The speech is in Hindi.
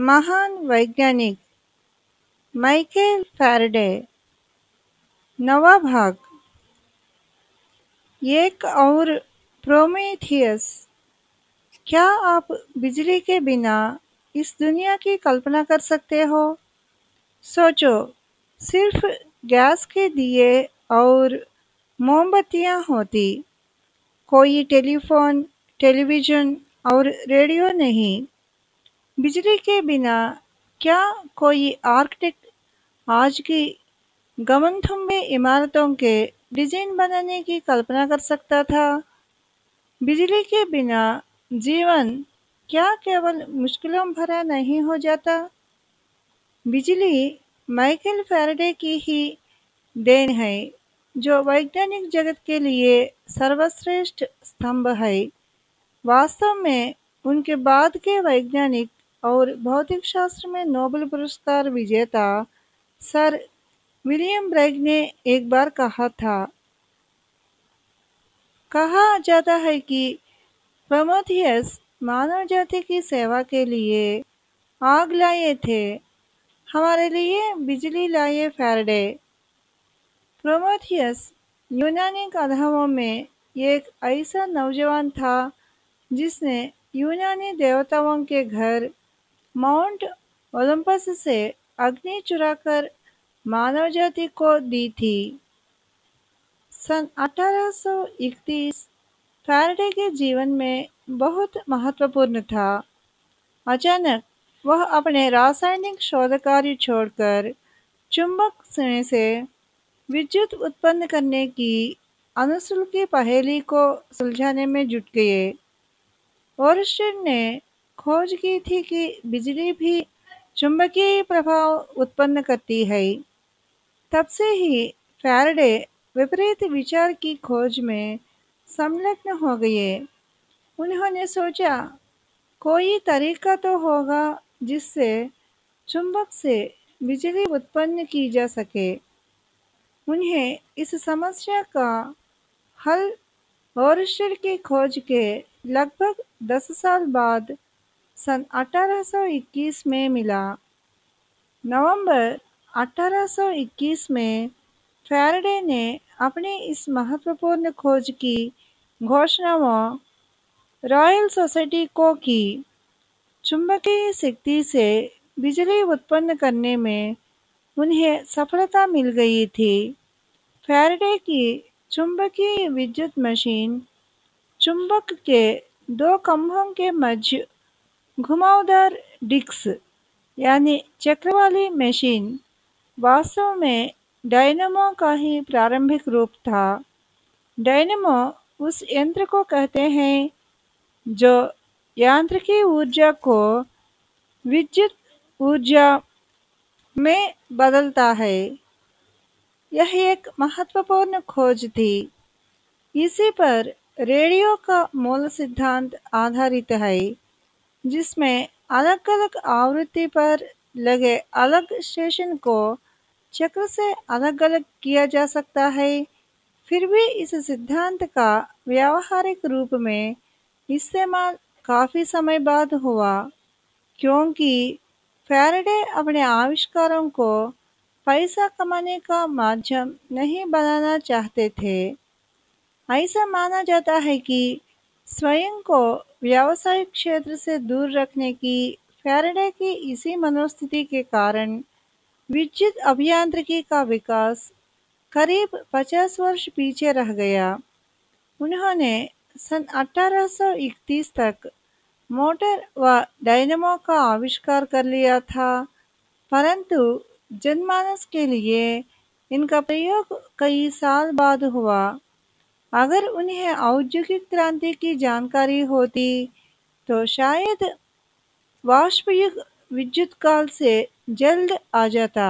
महान वैज्ञानिक माइकल फैराडे, नवा भाग। एक और प्रोमेथियस क्या आप बिजली के बिना इस दुनिया की कल्पना कर सकते हो? सोचो, सिर्फ़ गैस के दिए और मोमबत्तियाँ होती, कोई टेलीफोन, टेलीविज़न और रेडियो नहीं। बिजली के बिना क्या कोई आर्किटेक्ट आज की गगनचुंबी इमारतों के डिज़ाइन बनाने की कल्पना कर सकता था? बिजली के बिना जीवन क्या केवल मुश्किलों भरा नहीं हो जाता? बिजली माइकल फैराडे की ही देन है, जो वैज्ञानिक जगत के लिए सर्वश्रेष्ठ स्तंभ है। वास्तव में उनके बाद के वैज्ञानिक और भौतिक शास्त्र में नोबेल पुरस्कार विजेता सर विलियम ब्रैग ने एक बार कहा था। कहा जाता है कि प्रोमेथियस मानव जाति की सेवा के लिए आग लाए थे। हमारे लिए बिजली लाए फैराडे। प्रोमेथियस यूनानी कथाओं में एक ऐसा नौजवान था जिसने यूनानी देवताओं के घर माउंट ओलंपस से अग्नि चुराकर मानव जाति को दी थी। सन 1831 फैराडे के जीवन में बहुत महत्वपूर्ण था। अचानक वह अपने रासायनिक शोध कार्य छोड़कर चुंबक से विद्युत उत्पन्न करने की अनुशुल्क की पहेली को सुलझाने में जुट गए। ओरस्टेड ने खोज की थी कि बिजली भी चुंबकीय प्रभाव उत्पन्न करती है। तब से ही फैराडे विपरीत विचार की खोज में संलग्न हो गए। उन्होंने सोचा, कोई तरीका तो होगा जिससे चुंबक से बिजली उत्पन्न की जा सके। उन्हें इस समस्या का हल और की खोज के लगभग दस साल बाद सन 1821 में मिला। नवंबर 1821 में फैराडे ने अपनी इस महत्वपूर्ण खोज की घोषणा व रॉयल सोसाइटी को की। चुंबकीय शक्ति से बिजली उत्पन्न करने में उन्हें सफलता मिल गई थी। फैराडे की चुंबकीय विद्युत मशीन चुंबक के दो खंभों के मध्य घुमावदार डिस्क यानी चक्र वाली मशीन वास्तव में डायनमो का ही प्रारंभिक रूप था डायनमो उस यंत्र को कहते हैं जो यांत्रिकी ऊर्जा को विद्युत ऊर्जा में बदलता है यह एक महत्वपूर्ण खोज थी इसी पर रेडियो का मूल सिद्धांत आधारित है जिसमें अलग अलग आवृत्ति पर लगे अलग स्टेशन को चक्र से अलग अलग किया जा सकता है। फिर भी इस सिद्धांत का व्यावहारिक रूप में इस्तेमाल काफ़ी समय बाद हुआ, क्योंकि फैरडे अपने आविष्कारों को पैसा कमाने का माध्यम नहीं बनाना चाहते थे। ऐसा माना जाता है कि स्वयं को व्यावसायिक क्षेत्र से दूर रखने की, फैराडे की इसी मनोस्थिति के कारण विद्युत अभियांत्रिकी का विकास करीब 50 वर्ष पीछे रह गया। उन्होंने सन 1831 तक मोटर व डायनमो का आविष्कार कर लिया था, परंतु जनमानस के लिए इनका प्रयोग कई साल बाद हुआ। अगर उन्हें औद्योगिक क्रांति की जानकारी होती तो शायद वाष्पयुग विद्युत काल से जल्द आ जाता।